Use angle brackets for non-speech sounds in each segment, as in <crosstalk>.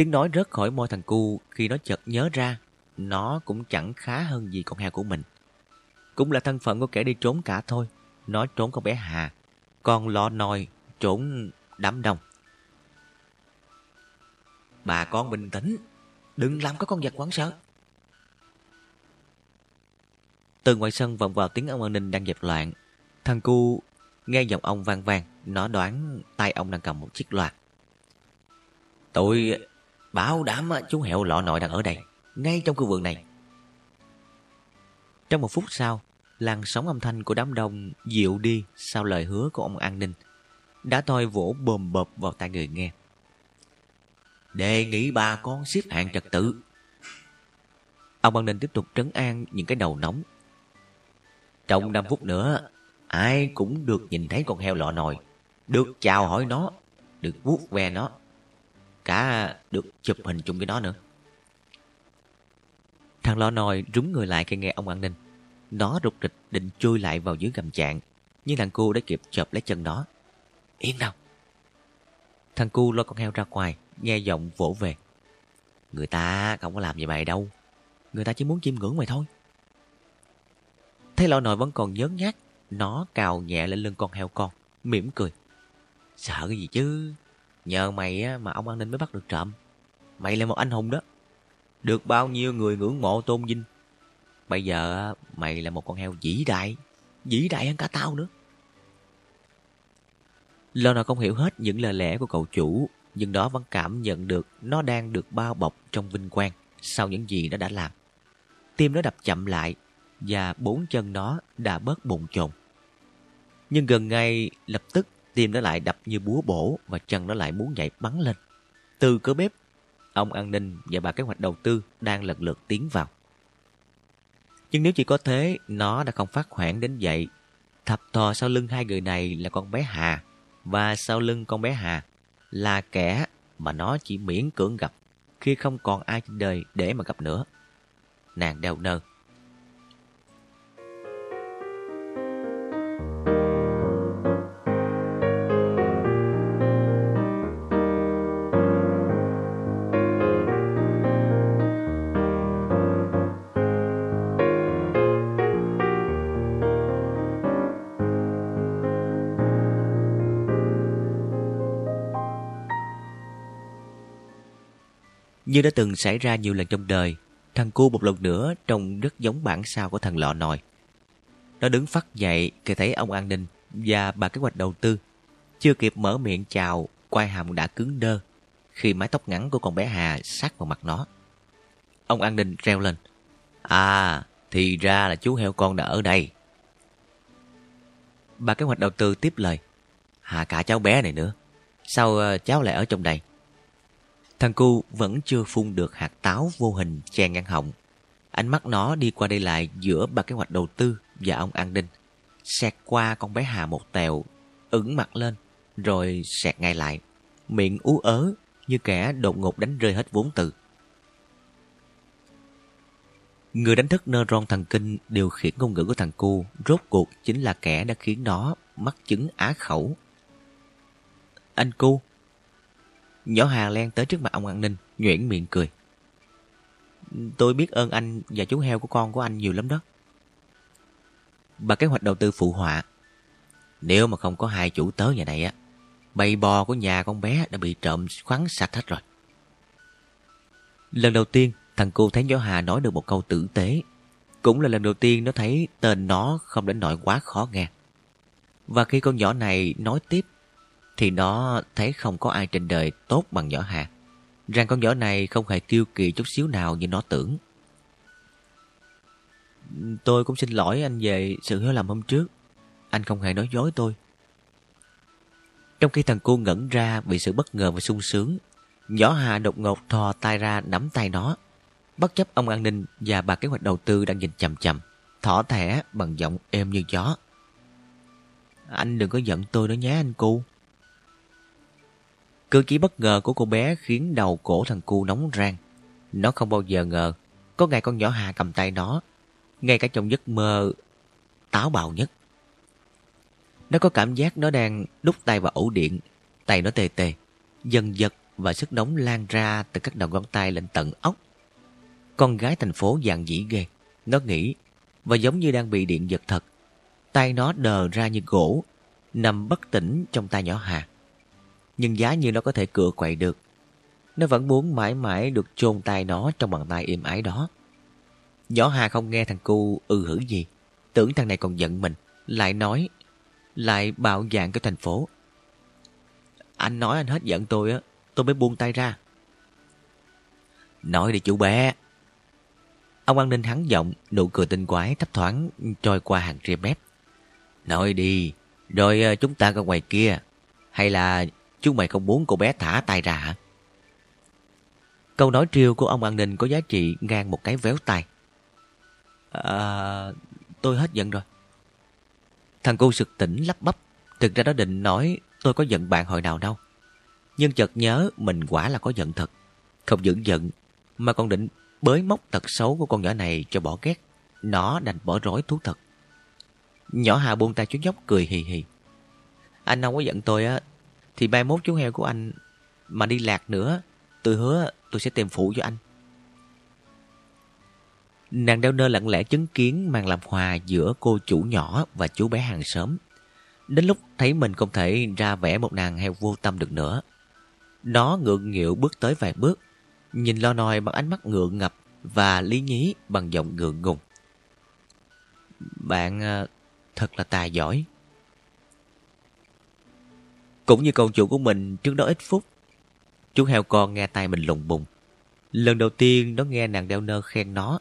Tiếng nói rớt khỏi môi thằng cu khi nó chợt nhớ ra nó cũng chẳng khá hơn gì con heo của mình. Cũng là thân phận của kẻ đi trốn cả thôi. Nó trốn con bé Hà, con lọ nòi trốn đám đông. Bà con bình tĩnh, đừng làm có con vật quán sợ. Từ ngoài sân vọng vào tiếng ông an ninh đang dẹp loạn. Thằng cu nghe giọng ông vang vang, nó đoán tay ông đang cầm một chiếc loạt. Tôi bảo đảm chú hẹo lọ nội đang ở đây, ngay trong khu vườn này. Trong một phút sau, làn sóng âm thanh của đám đông dịu đi sau lời hứa của ông an ninh. Đã thôi vỗ bồm bộp vào tai người nghe. Đề nghị bà con xếp hạng trật tự. Ông an ninh tiếp tục trấn an những cái đầu nóng. Trong 5 phút nữa, ai cũng được nhìn thấy con heo lọ nồi, được chào hỏi nó, được vuốt ve nó, cả được chụp hình chung với nó nữa. Thằng lò nồi rúng người lại khi nghe ông an ninh. Nó rụt rịch định chui lại vào dưới gầm chạng nhưng thằng cu đã kịp chộp lấy chân nó. Yên nào! Thằng cu lôi con heo ra ngoài, nghe giọng vỗ về. Người ta không có làm gì mày đâu. Người ta chỉ muốn chiêm ngưỡng mày thôi. Thấy lò nồi vẫn còn nhớ nhát, nó cào nhẹ lên lưng con heo con, mỉm cười. Sợ cái gì chứ? Nhờ mày mà ông an ninh mới bắt được trộm. Mày là một anh hùng đó. Được bao nhiêu người ngưỡng mộ tôn vinh. Bây giờ mày là một con heo vĩ đại. Vĩ đại hơn cả tao nữa. Lâu nào không hiểu hết những lời lẽ của cậu chủ, nhưng đó vẫn cảm nhận được nó đang được bao bọc trong vinh quang sau những gì nó đã làm. Tim nó đập chậm lại và bốn chân nó đã bớt bồn chồn. Nhưng gần ngay lập tức tim nó lại đập như búa bổ và chân nó lại muốn nhảy bắn lên. Từ cửa bếp, ông an ninh và bà kế hoạch đầu tư đang lần lượt tiến vào. Nhưng nếu chỉ có thế, nó đã không phát hoảng đến vậy. Thập thò sau lưng hai người này là con bé Hà, và sau lưng con bé Hà là kẻ mà nó chỉ miễn cưỡng gặp khi không còn ai trên đời để mà gặp nữa. Nàng đeo nơ. Như đã từng xảy ra nhiều lần trong đời, thằng cu một lần nữa trông rất giống bản sao của thằng lọ nồi. Nó đứng phát dậy khi thấy ông an ninh và bà kế hoạch đầu tư. Chưa kịp mở miệng chào, quai hàm đã cứng đơ khi mái tóc ngắn của con bé Hà sát vào mặt nó. Ông an ninh reo lên. À, thì ra là chú heo con đã ở đây. Bà kế hoạch đầu tư tiếp lời. Hà cả cháu bé này nữa. Sao ờ, cháu lại ở trong đây? Thằng cu vẫn chưa phun được hạt táo vô hình che ngang họng. Ánh mắt nó đi qua đây lại giữa ba kế hoạch đầu tư và ông an ninh. Xẹt qua con bé Hà một tèo, ửng mặt lên, rồi xẹt ngay lại. Miệng ú ớ như kẻ đột ngột đánh rơi hết vốn từ. Người đánh thức nơ ron thần kinh điều khiển ngôn ngữ của thằng cu rốt cuộc chính là kẻ đã khiến nó mắc chứng á khẩu. Anh cu, Nhỏ Hà len tới trước mặt ông an ninh, nhuyễn miệng cười. Tôi biết ơn anh và chú heo của con của anh nhiều lắm đó. Bà kế hoạch đầu tư phụ họa. Nếu mà không có hai chủ tớ nhà này á, bầy bò của nhà con bé đã bị trộm khoắn sạch hết rồi. Lần đầu tiên, thằng cô thấy nhỏ Hà nói được một câu tử tế. Cũng là lần đầu tiên nó thấy tên nó không đến nỗi quá khó nghe. Và khi con nhỏ này nói tiếp thì nó thấy không có ai trên đời tốt bằng nhỏ Hà. Rằng con nhỏ này không hề kiêu kỳ chút xíu nào như nó tưởng. Tôi cũng xin lỗi anh về sự hiểu lầm hôm trước. Anh không hề nói dối tôi. Trong khi thằng cô ngẩn ra vì sự bất ngờ và sung sướng, nhỏ Hà đột ngột thò tay ra nắm tay nó. Bất chấp ông an ninh và bà kế hoạch đầu tư đang nhìn chầm chầm, thỏ thẻ bằng giọng êm như gió. Anh đừng có giận tôi nữa nhé anh cu. Cử chỉ bất ngờ của cô bé khiến đầu cổ thằng cu nóng rang. Nó không bao giờ ngờ có ngày con nhỏ Hà cầm tay nó, ngay cả trong giấc mơ táo bạo nhất. Nó có cảm giác nó đang đút tay vào ổ điện, tay nó tê tê, dần giật và sức nóng lan ra từ các đầu ngón tay lên tận ốc. Con gái thành phố dạng dĩ ghê. Nó nghĩ và giống như đang bị điện giật thật. Tay nó đờ ra như gỗ, nằm bất tỉnh trong tay nhỏ Hà. Nhưng giá như nó có thể cựa quậy được, nó vẫn muốn mãi mãi được chôn tay nó trong bàn tay êm ái đó. Nhỏ Hà không nghe thằng cu ừ hử gì, tưởng thằng này còn giận mình, lại nói, lại bạo dạng cái thành phố. Anh nói anh hết giận tôi á, tôi mới buông tay ra. Nói đi chú bé. Ông an ninh hắn giọng, nụ cười tinh quái thấp thoáng trôi qua hàng ria mép. Nói đi, rồi ờ, chúng ta ra ngoài kia. Hay là chú mày không muốn cô bé thả tay ra hả? Câu nói triêu của ông an ninh có giá trị ngang một cái véo tay. À, tôi hết giận rồi. Thằng cô sực tỉnh lắp bắp. Thực ra nó định nói tôi có giận bạn hồi nào đâu. Nhưng chợt nhớ mình quả là có giận thật. Không những giận, mà còn định bới móc tật xấu của con nhỏ này cho bỏ ghét. Nó đành bỏ rối thú thật. Nhỏ Hà buông tay chú nhóc cười hì hì. Anh không có giận tôi á, thì mai mốt chú heo của anh mà đi lạc nữa, tôi hứa tôi sẽ tìm phụ cho anh. Nàng đeo nơ lặng lẽ chứng kiến màn làm hòa giữa cô chủ nhỏ và chú bé hàng xóm. Đến lúc thấy mình không thể ra vẽ một nàng heo vô tâm được nữa. Nó ngượng nghịu bước tới vài bước, nhìn lo nòi bằng ánh mắt ngượng ngập và lý nhí bằng giọng ngượng ngùng. Bạn ờ, thật là tài giỏi. Cũng như con chủ của mình trước đó ít phút, chú heo con nghe tay mình lùng bùng. Lần đầu tiên nó nghe nàng đeo nơ khen nó.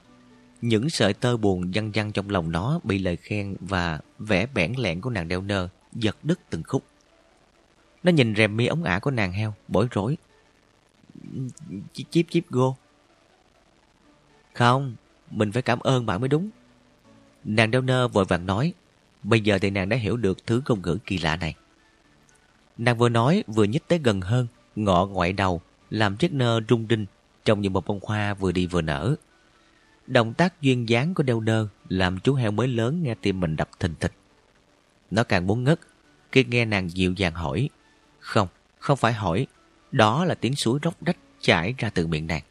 Những sợi tơ buồn văng văng trong lòng nó bị lời khen và vẻ bẽn lẽn của nàng đeo nơ giật đứt từng khúc. Nó nhìn rèm mi ống ả của nàng heo, bối rối. Chíp chíp chíp gô. Không, mình phải cảm ơn bạn mới đúng. Nàng đeo nơ vội vàng nói. Bây giờ thì nàng đã hiểu được thứ ngôn ngữ kỳ lạ này. Nàng vừa nói vừa nhích tới gần hơn, ngọ ngoại đầu, làm chiếc nơ rung rinh trông như một bông hoa vừa đi vừa nở. Động tác duyên dáng của đeo nơ làm chú heo mới lớn nghe tim mình đập thình thịch. Nó càng muốn ngất khi nghe nàng dịu dàng hỏi. Không, không phải hỏi. Đó là tiếng suối róc rách chảy ra từ miệng nàng.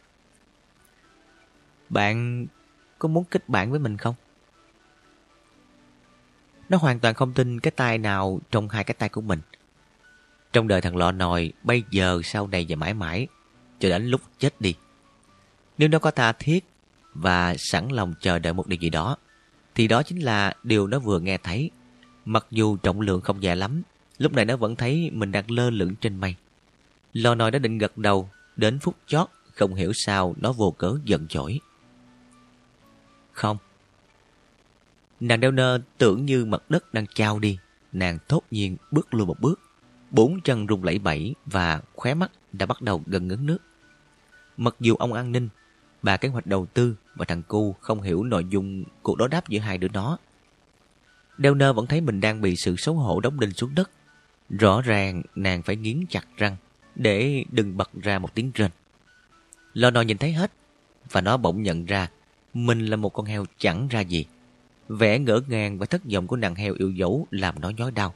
Bạn có muốn kết bạn với mình không? Nó hoàn toàn không tin cái tay nào trong hai cái tay của mình. Trong đời thằng lọ nòi bây giờ sau này và mãi mãi cho đến lúc chết đi. Nếu nó có tha thiết và sẵn lòng chờ đợi một điều gì đó thì đó chính là điều nó vừa nghe thấy. Mặc dù trọng lượng không dài lắm lúc này nó vẫn thấy mình đang lơ lửng trên mây. Lò nòi đã định gật đầu đến phút chót không hiểu sao nó vô cớ giận dỗi. Không, Nàng đeo nơ tưởng như mặt đất đang trao đi. Nàng thốt nhiên bước lui một bước. Bốn chân rung lẩy bẩy và khóe mắt đã bắt đầu gần ngấn nước. Mặc dù ông an ninh, bà kế hoạch đầu tư và thằng cu không hiểu nội dung cuộc đối đáp giữa hai đứa nó. Đeo nơ vẫn thấy mình đang bị sự xấu hổ đóng đinh xuống đất. Rõ ràng nàng phải nghiến chặt răng để đừng bật ra một tiếng rên. Lo nò nhìn thấy hết và nó bỗng nhận ra mình là một con heo chẳng ra gì. Vẻ ngỡ ngàng và thất vọng của nàng heo yêu dấu làm nó nhói đau.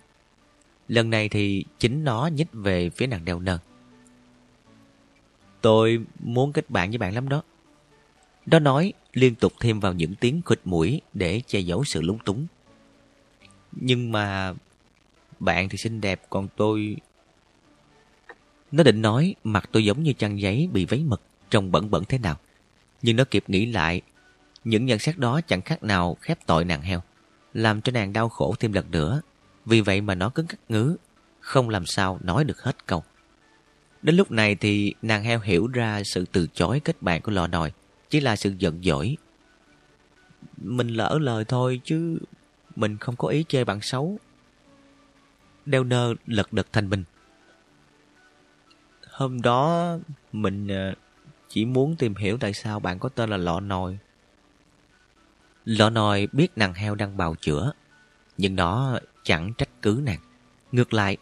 Lần này thì chính nó nhích về phía nàng đeo nơ. Tôi muốn kết bạn với bạn lắm đó. Đó nói liên tục thêm vào những tiếng khịt mũi để che giấu sự lúng túng. Nhưng mà bạn thì xinh đẹp còn tôi... Nó định nói mặt tôi giống như chăn giấy bị váy mực trông bẩn bẩn thế nào. Nhưng nó kịp nghĩ lại những nhận xét đó chẳng khác nào khép tội nàng heo, làm cho nàng đau khổ thêm lần nữa. Vì vậy mà nó cứng cắt ngứ, không làm sao nói được hết câu. Đến lúc này thì nàng heo hiểu ra sự từ chối kết bạn của lò nòi, chỉ là sự giận dỗi. Mình lỡ lời thôi chứ mình không có ý chê bạn xấu. Đeo nơ lật đật thanh minh. Hôm đó mình ờ, chỉ muốn tìm hiểu tại sao bạn có tên là lọ nồi. Lọ nòi biết nàng heo đang bào chữa, nhưng nó chẳng trách cứ nàng. Ngược lại,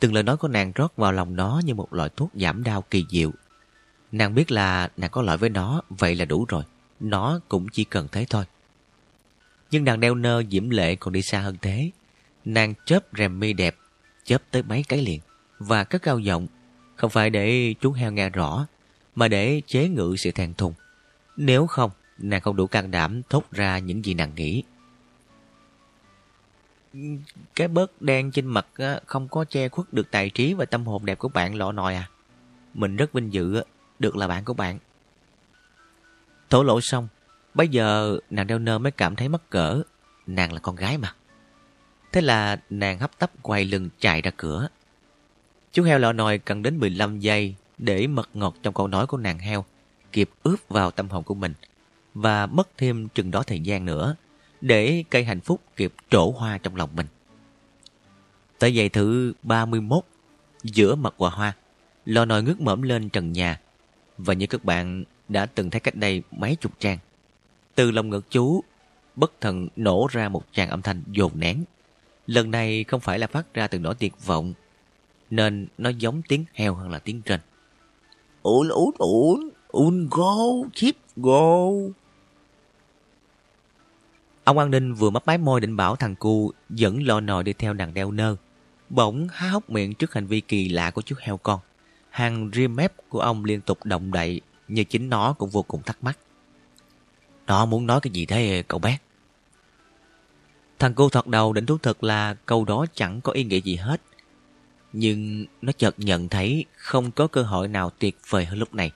từng lời nói của nàng rót vào lòng nó như một loại thuốc giảm đau kỳ diệu. Nàng biết là nàng có lợi với nó, vậy là đủ rồi. Nó cũng chỉ cần thế thôi. Nhưng nàng đeo nơ diễm lệ còn đi xa hơn thế. Nàng chớp rèm mi đẹp, chớp tới mấy cái liền, và cất cao giọng. Không phải để chú heo nghe rõ, mà để chế ngự sự thèn thùng. Nếu không, nàng không đủ can đảm thốt ra những gì nàng nghĩ. Cái bớt đen trên mặt không có che khuất được tài trí và tâm hồn đẹp của bạn lọ nòi à. Mình rất vinh dự được là bạn của bạn. Thổ lộ xong, bây giờ nàng đeo nơ mới cảm thấy mắc cỡ. Nàng là con gái mà. Thế là nàng hấp tấp quay lưng chạy ra cửa. Chú heo lọ nòi cần đến 15 giây để mật ngọt trong câu nói của nàng heo kịp ướp vào tâm hồn của mình và mất thêm chừng đó thời gian nữa để cây hạnh phúc kịp trổ hoa trong lòng mình. Tới giây thứ 31 giữa mặt quả hoa lò nồi ngước mõm lên trần nhà và như các bạn đã từng thấy cách đây mấy chục trang. Từ lòng ngực chú bất thần nổ ra một tràng âm thanh dồn nén. Lần này không phải là phát ra từ nỗi tuyệt vọng nên nó giống tiếng heo hơn là tiếng trên. Ủn ủn ủn, ủn go, chip go. Ông an ninh vừa mấp máy môi định bảo thằng cu dẫn lò nồi đi theo nàng đeo nơ. Bỗng há hốc miệng trước hành vi kỳ lạ của chú heo con. Hàng rim mép của ông liên tục động đậy như chính nó cũng vô cùng thắc mắc. Nó muốn nói cái gì thế, cậu bé? Thằng cô thật đầu định thú thật là câu đó chẳng có ý nghĩa gì hết. Nhưng nó chợt nhận thấy không có cơ hội nào tuyệt vời hơn lúc này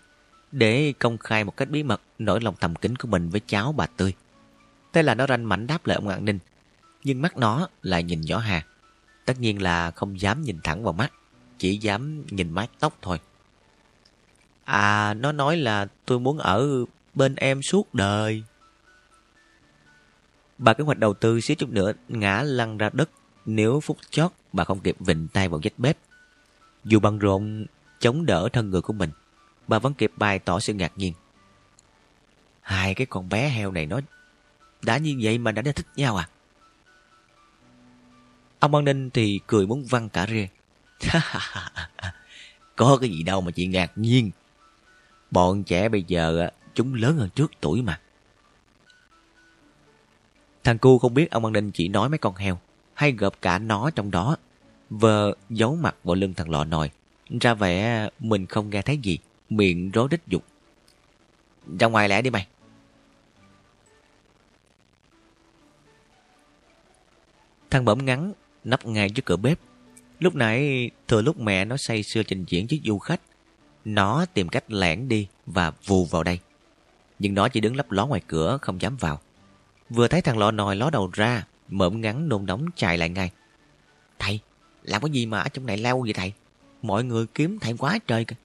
để công khai một cách bí mật, nỗi lòng thầm kín của mình với cháu bà Tươi. Thế là nó ranh mảnh đáp lại ông An Ninh. Nhưng mắt nó lại nhìn nhỏ Hà. Tất nhiên là không dám nhìn thẳng vào mắt, chỉ dám nhìn mái tóc thôi. À, nó nói là tôi muốn ở bên em suốt đời. Bà kế hoạch đầu tư xíu chút nữa ngã lăn ra đất nếu phút chót bà không kịp vịnh tay vào vách bếp. Dù băng rộn chống đỡ thân người của mình, bà vẫn kịp bày tỏ sự ngạc nhiên. Hai cái con bé heo này nó đã như vậy mà đã thích nhau à? Ông An Ninh thì cười muốn văng cả rê. <laughs> Có cái gì đâu mà chị ngạc nhiên. Bọn trẻ bây giờ chúng lớn hơn trước tuổi mà. Thằng cu không biết ông An Ninh chỉ nói mấy con heo, hay gộp cả nó trong đó. Vờ giấu mặt vào lưng thằng lọ nồi. Ra vẻ mình không nghe thấy gì. Miệng rối rít dục. Ra ngoài lẽ đi mày. Thằng bẩm ngắn nấp ngay trước cửa bếp. Lúc nãy thừa lúc mẹ nó say sưa trình diễn với du khách. Nó tìm cách lẻn đi và vù vào đây. Nhưng nó chỉ đứng lấp ló ngoài cửa không dám vào. Vừa thấy thằng lọ nồi ló đầu ra, mộm ngắn nôn nóng chạy lại ngay. Thầy, làm cái gì mà ở trong này leo vậy thầy? Mọi người kiếm thầy quá trời kìa.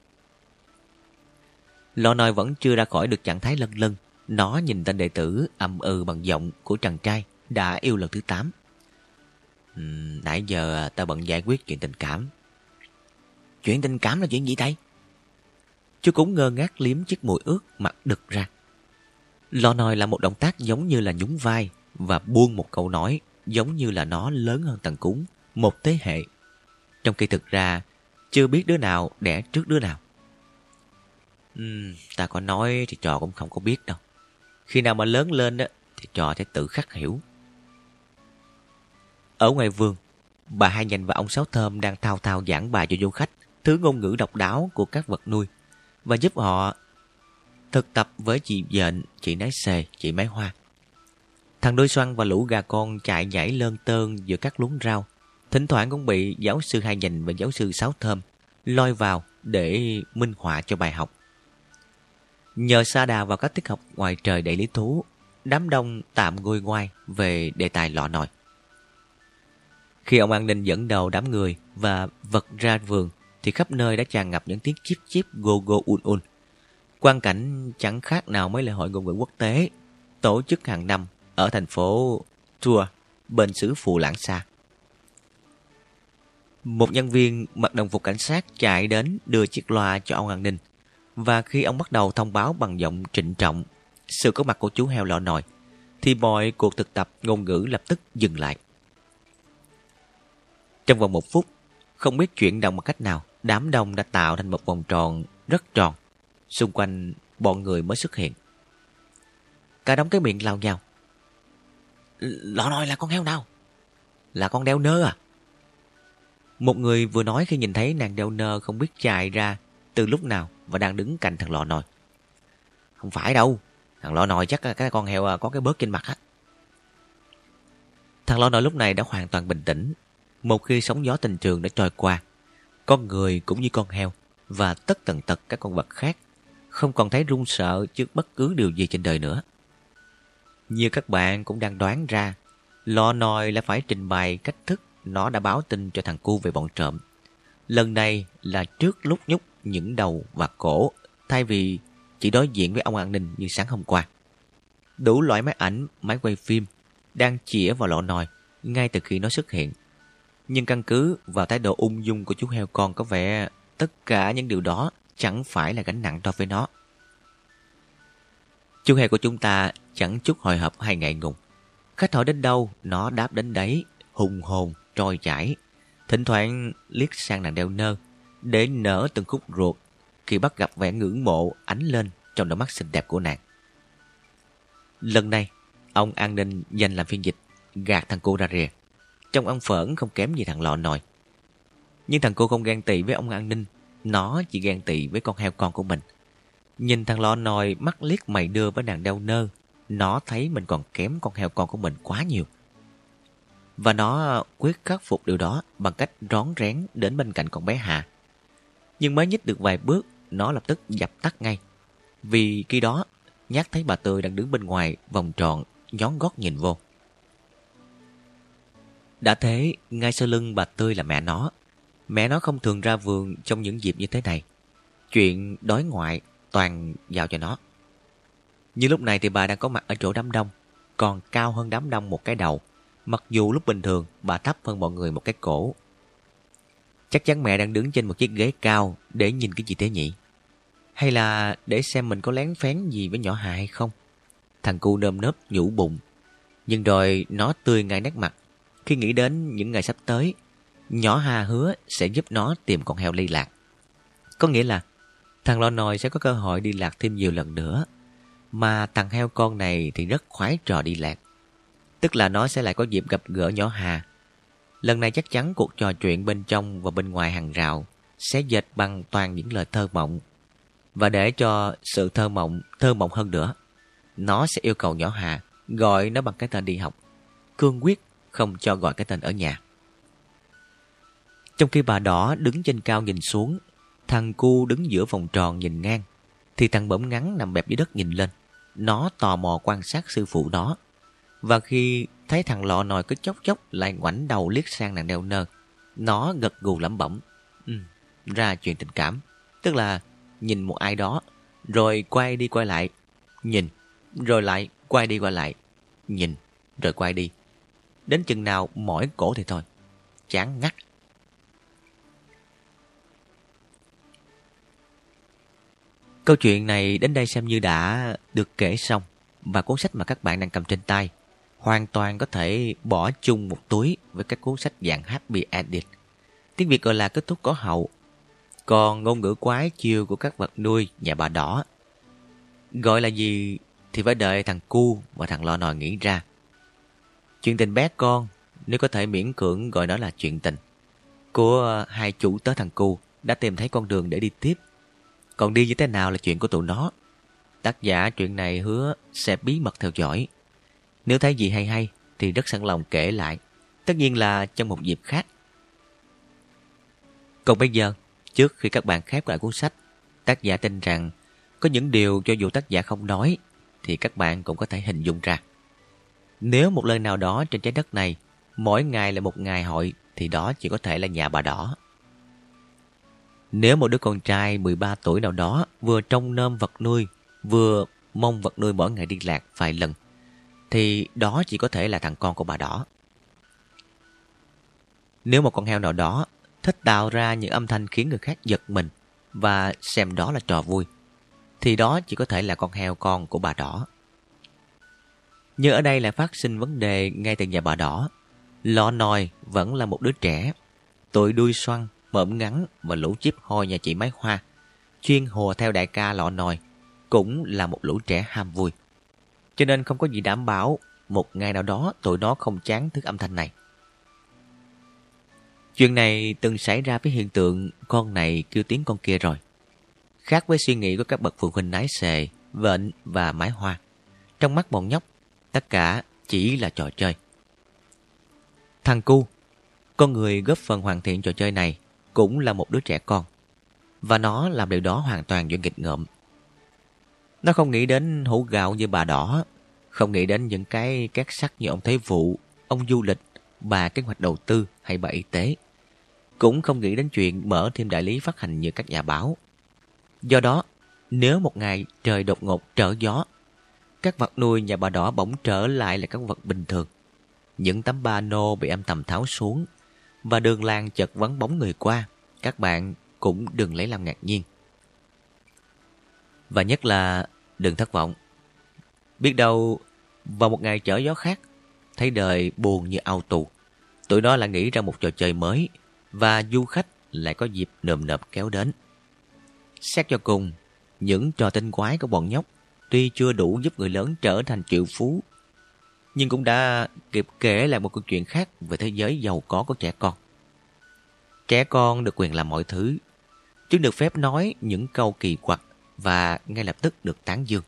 Lọ nồi vẫn chưa ra khỏi được trạng thái lân lân. Nó nhìn tên đệ tử âm ừ bằng giọng của chàng trai đã yêu lần thứ 8. Uhm, nãy giờ à, ta bận giải quyết chuyện tình cảm. Chuyện tình cảm là chuyện gì đây? Chú cũng ngơ ngác liếm chiếc mùi ướt mặt đực ra. Lò nòi là một động tác giống như là nhún vai và buông một câu nói giống như là nó lớn hơn tầng cúng một thế hệ. Trong khi thực ra chưa biết đứa nào đẻ trước đứa nào. Uhm, ta có nói thì trò cũng không có biết đâu. Khi nào mà lớn lên á, thì trò sẽ tự khắc hiểu. Ở ngoài vườn, bà Hai Nhành và ông Sáu Thơm đang thao thao giảng bài cho du khách thứ ngôn ngữ độc đáo của các vật nuôi và giúp họ thực tập với chị dện, chị nái xề, chị máy hoa. Thằng đôi xoăn và lũ gà con chạy nhảy lơn tơn giữa các luống rau. Thỉnh thoảng cũng bị giáo sư Hai Nhành và giáo sư Sáu Thơm lôi vào để minh họa cho bài học. Nhờ xa đà vào các tiết học ngoài trời đầy lý thú, đám đông tạm ngồi ngoai về đề tài lọ nồi. Khi ông an ninh dẫn đầu đám người và vật ra vườn, thì khắp nơi đã tràn ngập những tiếng chip chip go go un un. Quan cảnh chẳng khác nào mấy lễ hội ngôn ngữ quốc tế tổ chức hàng năm ở thành phố Tour bên xứ Phù Lãng Sa. Một nhân viên mặc đồng phục cảnh sát chạy đến đưa chiếc loa cho ông an ninh. Và khi ông bắt đầu thông báo bằng giọng trịnh trọng sự có mặt của chú heo lọ nòi, thì mọi cuộc thực tập ngôn ngữ lập tức dừng lại. Trong vòng một phút, không biết chuyển động bằng cách nào, đám đông đã tạo thành một vòng tròn rất tròn. Xung quanh bọn người mới xuất hiện. Cả đống cái miệng lao nhau. Lọ nói là con heo nào? Là con đeo nơ à? Một người vừa nói khi nhìn thấy nàng đeo nơ không biết chạy ra từ lúc nào và đang đứng cạnh thằng lọ nồi. Không phải đâu, thằng lọ nồi chắc là cái con heo à, có cái bớt trên mặt á. Thằng lọ nồi lúc này đã hoàn toàn bình tĩnh. Một khi sóng gió tình trường đã trôi qua, con người cũng như con heo và tất tần tật các con vật khác không còn thấy run sợ trước bất cứ điều gì trên đời nữa. Như các bạn cũng đang đoán ra, lọ nồi là phải trình bày cách thức nó đã báo tin cho thằng cu về bọn trộm. Lần này là trước lúc nhúc những đầu và cổ, thay vì chỉ đối diện với ông an ninh như sáng hôm qua. Đủ loại máy ảnh, máy quay phim đang chĩa vào lọ nồi ngay từ khi nó xuất hiện. Nhưng căn cứ vào thái độ ung dung của chú heo con có vẻ tất cả những điều đó chẳng phải là gánh nặng đối với nó. Chú heo của chúng ta chẳng chút hồi hộp hay ngại ngùng. Khách hỏi đến đâu, nó đáp đến đấy, hùng hồn, trôi chảy. Thỉnh thoảng liếc sang nàng đeo nơ, để nở từng khúc ruột khi bắt gặp vẻ ngưỡng mộ ánh lên trong đôi mắt xinh đẹp của nàng. Lần này, ông an ninh dành làm phiên dịch, gạt thằng cô ra rìa. Trong ông phởn không kém gì thằng lọ nồi. Nhưng thằng cô không ghen tị với ông an ninh, nó chỉ ghen tị với con heo con của mình. Nhìn thằng lọ nồi mắt liếc mày đưa với nàng đeo nơ, nó thấy mình còn kém con heo con của mình quá nhiều. Và nó quyết khắc phục điều đó bằng cách rón rén đến bên cạnh con bé Hà. Nhưng mới nhích được vài bước, nó lập tức dập tắt ngay. Vì khi đó, nhát thấy bà Tươi đang đứng bên ngoài vòng tròn, nhón gót nhìn vô. Đã thế, ngay sau lưng bà Tươi là mẹ nó. Mẹ nó không thường ra vườn trong những dịp như thế này. Chuyện đói ngoại toàn giao cho nó. Nhưng lúc này thì bà đang có mặt ở chỗ đám đông, còn cao hơn đám đông một cái đầu. Mặc dù lúc bình thường bà thấp hơn mọi người một cái cổ. Chắc chắn mẹ đang đứng trên một chiếc ghế cao để nhìn cái gì thế nhỉ? Hay là để xem mình có lén phén gì với nhỏ Hà hay không? Thằng cu nơm nớp nhủ bụng. Nhưng rồi nó tươi ngay nét mặt. Khi nghĩ đến những ngày sắp tới, nhỏ Hà hứa sẽ giúp nó tìm con heo ly lạc. Có nghĩa là thằng lo nòi sẽ có cơ hội đi lạc thêm nhiều lần nữa. Mà thằng heo con này thì rất khoái trò đi lạc. Tức là nó sẽ lại có dịp gặp gỡ nhỏ Hà. Lần này chắc chắn cuộc trò chuyện bên trong và bên ngoài hàng rào sẽ dệt bằng toàn những lời thơ mộng. Và để cho sự thơ mộng thơ mộng hơn nữa, nó sẽ yêu cầu nhỏ Hà gọi nó bằng cái tên đi học. Cương quyết không cho gọi cái tên ở nhà. Trong khi bà đỏ đứng trên cao nhìn xuống, thằng cu đứng giữa vòng tròn nhìn ngang, thì thằng bẩm ngắn nằm bẹp dưới đất nhìn lên. Nó tò mò quan sát sư phụ nó. Và khi thấy thằng lọ nòi cứ chốc chốc lại ngoảnh đầu liếc sang nàng đeo nơ, nó gật gù lẩm bẩm. Ừ, ra chuyện tình cảm. Tức là nhìn một ai đó, rồi quay đi quay lại, nhìn, rồi lại quay đi quay lại, nhìn, rồi quay đi. Đến chừng nào mỏi cổ thì thôi. Chán ngắt. Câu chuyện này đến đây xem như đã được kể xong và cuốn sách mà các bạn đang cầm trên tay hoàn toàn có thể bỏ chung một túi với các cuốn sách dạng Happy ending. Tiếng Việt gọi là kết thúc có hậu. Còn ngôn ngữ quái chiêu của các vật nuôi nhà bà đỏ, gọi là gì thì phải đợi thằng cu và thằng lo nòi nghĩ ra. Chuyện tình bé con, nếu có thể miễn cưỡng gọi nó là chuyện tình, của hai chủ tớ thằng cu đã tìm thấy con đường để đi tiếp. Còn đi như thế nào là chuyện của tụi nó. Tác giả chuyện này hứa sẽ bí mật theo dõi. Nếu thấy gì hay hay thì rất sẵn lòng kể lại. Tất nhiên là trong một dịp khác. Còn bây giờ, trước khi các bạn khép lại cuốn sách, tác giả tin rằng có những điều cho dù tác giả không nói thì các bạn cũng có thể hình dung ra. Nếu một nơi nào đó trên trái đất này mỗi ngày là một ngày hội thì đó chỉ có thể là nhà bà đỏ. Nếu một đứa con trai 13 tuổi nào đó vừa trông nơm vật nuôi, vừa mong vật nuôi mỗi ngày đi lạc vài lần, thì đó chỉ có thể là thằng con của bà đỏ. Nếu một con heo nào đó thích tạo ra những âm thanh khiến người khác giật mình và xem đó là trò vui, thì đó chỉ có thể là con heo con của bà đỏ. Nhưng ở đây lại phát sinh vấn đề ngay từ nhà bà đỏ. Lọ nòi vẫn là một đứa trẻ, tội đuôi xoăn, mỡm ngắn và lũ chip hôi nhà chị Máy Hoa, chuyên hùa theo đại ca lọ nòi, cũng là một lũ trẻ ham vui. Cho nên không có gì đảm bảo một ngày nào đó tụi nó không chán thức âm thanh này. Chuyện này từng xảy ra với hiện tượng con này kêu tiếng con kia rồi. Khác với suy nghĩ của các bậc phụ huynh nái xề, vệnh và mái hoa. Trong mắt bọn nhóc, tất cả chỉ là trò chơi. Thằng cu, con người góp phần hoàn thiện trò chơi này, cũng là một đứa trẻ con. Và nó làm điều đó hoàn toàn do nghịch ngợm. Nó không nghĩ đến hũ gạo như bà đỏ, không nghĩ đến những cái két sắt như ông Thế Vụ, ông du lịch, bà kế hoạch đầu tư hay bà y tế. Cũng không nghĩ đến chuyện mở thêm đại lý phát hành như các nhà báo. Do đó, nếu một ngày trời đột ngột trở gió, các vật nuôi nhà bà đỏ bỗng trở lại là các vật bình thường. Những tấm ba nô bị âm thầm tháo xuống và đường làng chợt vắng bóng người qua, các bạn cũng đừng lấy làm ngạc nhiên. Và nhất là đừng thất vọng. Biết đâu vào một ngày chở gió khác, thấy đời buồn như ao tù. Tụi nó lại nghĩ ra một trò chơi mới và du khách lại có dịp nườm nượp kéo đến. Xét cho cùng, những trò tinh quái của bọn nhóc tuy chưa đủ giúp người lớn trở thành triệu phú, nhưng cũng đã kịp kể lại một câu chuyện khác về thế giới giàu có của trẻ con. Trẻ con được quyền làm mọi thứ, chúng được phép nói những câu kỳ quặc và ngay lập tức được tán dương.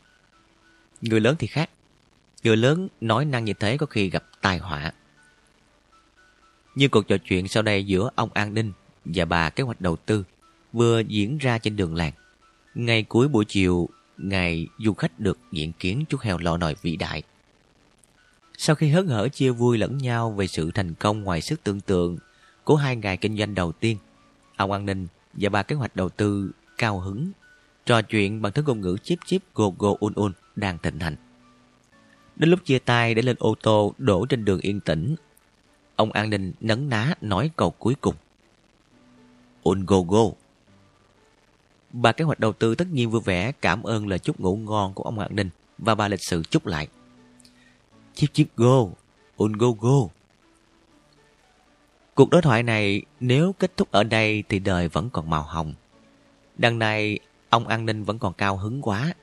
Người lớn thì khác. Người lớn nói năng như thế có khi gặp tai họa. Như cuộc trò chuyện sau đây giữa ông An Ninh và bà kế hoạch đầu tư vừa diễn ra trên đường làng. Ngày cuối buổi chiều, ngày du khách được diện kiến chú heo lò nòi vĩ đại. Sau khi hớn hở chia vui lẫn nhau về sự thành công ngoài sức tưởng tượng của hai ngày kinh doanh đầu tiên, ông An Ninh và bà kế hoạch đầu tư cao hứng trò chuyện bằng thứ ngôn ngữ chip chip go go un un đang thịnh hành. Đến lúc chia tay để lên ô tô đổ trên đường yên tĩnh, ông an ninh nấn ná nói câu cuối cùng. Un go go. Bà kế hoạch đầu tư tất nhiên vui vẻ cảm ơn lời chúc ngủ ngon của ông an ninh và bà lịch sự chúc lại. Chip chip go, un go go. Cuộc đối thoại này nếu kết thúc ở đây thì đời vẫn còn màu hồng. Đằng này ông an ninh vẫn còn cao hứng quá.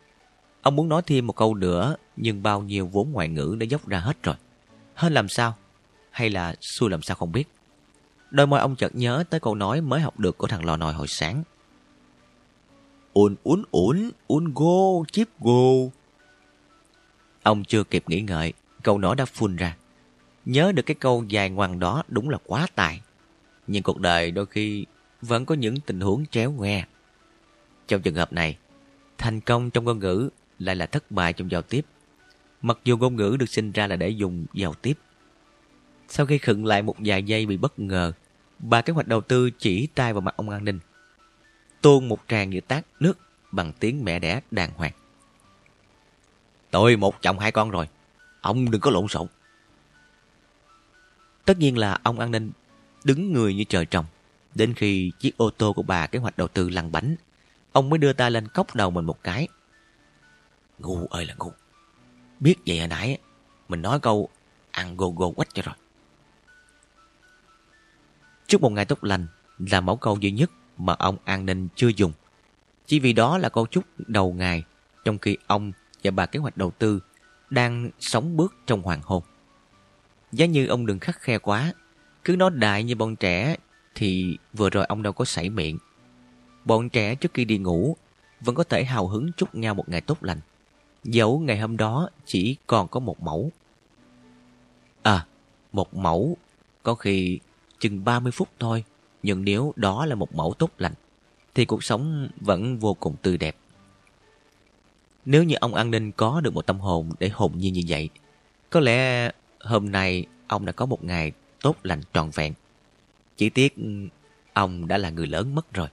Ông muốn nói thêm một câu nữa nhưng bao nhiêu vốn ngoại ngữ đã dốc ra hết rồi. Hơn làm sao? Hay là xui làm sao không biết. Đôi môi ông chợt nhớ tới câu nói mới học được của thằng lò nòi hồi sáng ồn ún ún, ún gô chip gô. Ông chưa kịp nghĩ ngợi, câu nói đã phun ra. Nhớ được cái câu dài ngoằng đó đúng là quá tài. Nhưng cuộc đời đôi khi vẫn có những tình huống chéo ngoe. Trong trường hợp này, thành công trong ngôn ngữ lại là thất bại trong giao tiếp. Mặc dù ngôn ngữ được sinh ra là để dùng giao tiếp. Sau khi khựng lại một vài giây bị bất ngờ, bà kế hoạch đầu tư chỉ tay vào mặt ông an ninh. Tuôn một tràng như tát nước bằng tiếng mẹ đẻ đàng hoàng. Tôi một chồng hai con rồi. Ông đừng có lộn xộn. Tất nhiên là ông an ninh đứng người như trời trồng. Đến khi chiếc ô tô của bà kế hoạch đầu tư lăn bánh, ông mới đưa ta lên cốc đầu mình một cái. Ngu ơi là ngu. Biết vậy hồi nãy, mình nói câu ăn gô gô quách cho rồi. Chúc một ngày tốt lành là mẫu câu duy nhất mà ông an ninh chưa dùng. Chỉ vì đó là câu chúc đầu ngày, trong khi ông và bà kế hoạch đầu tư đang sống bước trong hoàng hôn. Giá như ông đừng khắc khe quá, cứ nói đại như bọn trẻ thì vừa rồi ông đâu có sảy miệng. Bọn trẻ trước khi đi ngủ vẫn có thể hào hứng chúc nhau một ngày tốt lành. Dẫu ngày hôm đó chỉ còn có một mẫu. À, một mẫu có khi chừng 30 phút thôi. Nhưng nếu đó là một mẫu tốt lành thì cuộc sống vẫn vô cùng tươi đẹp. Nếu như ông an ninh có được một tâm hồn để hồn nhiên như vậy, có lẽ hôm nay ông đã có một ngày tốt lành tròn vẹn. Chỉ tiếc ông đã là người lớn mất rồi.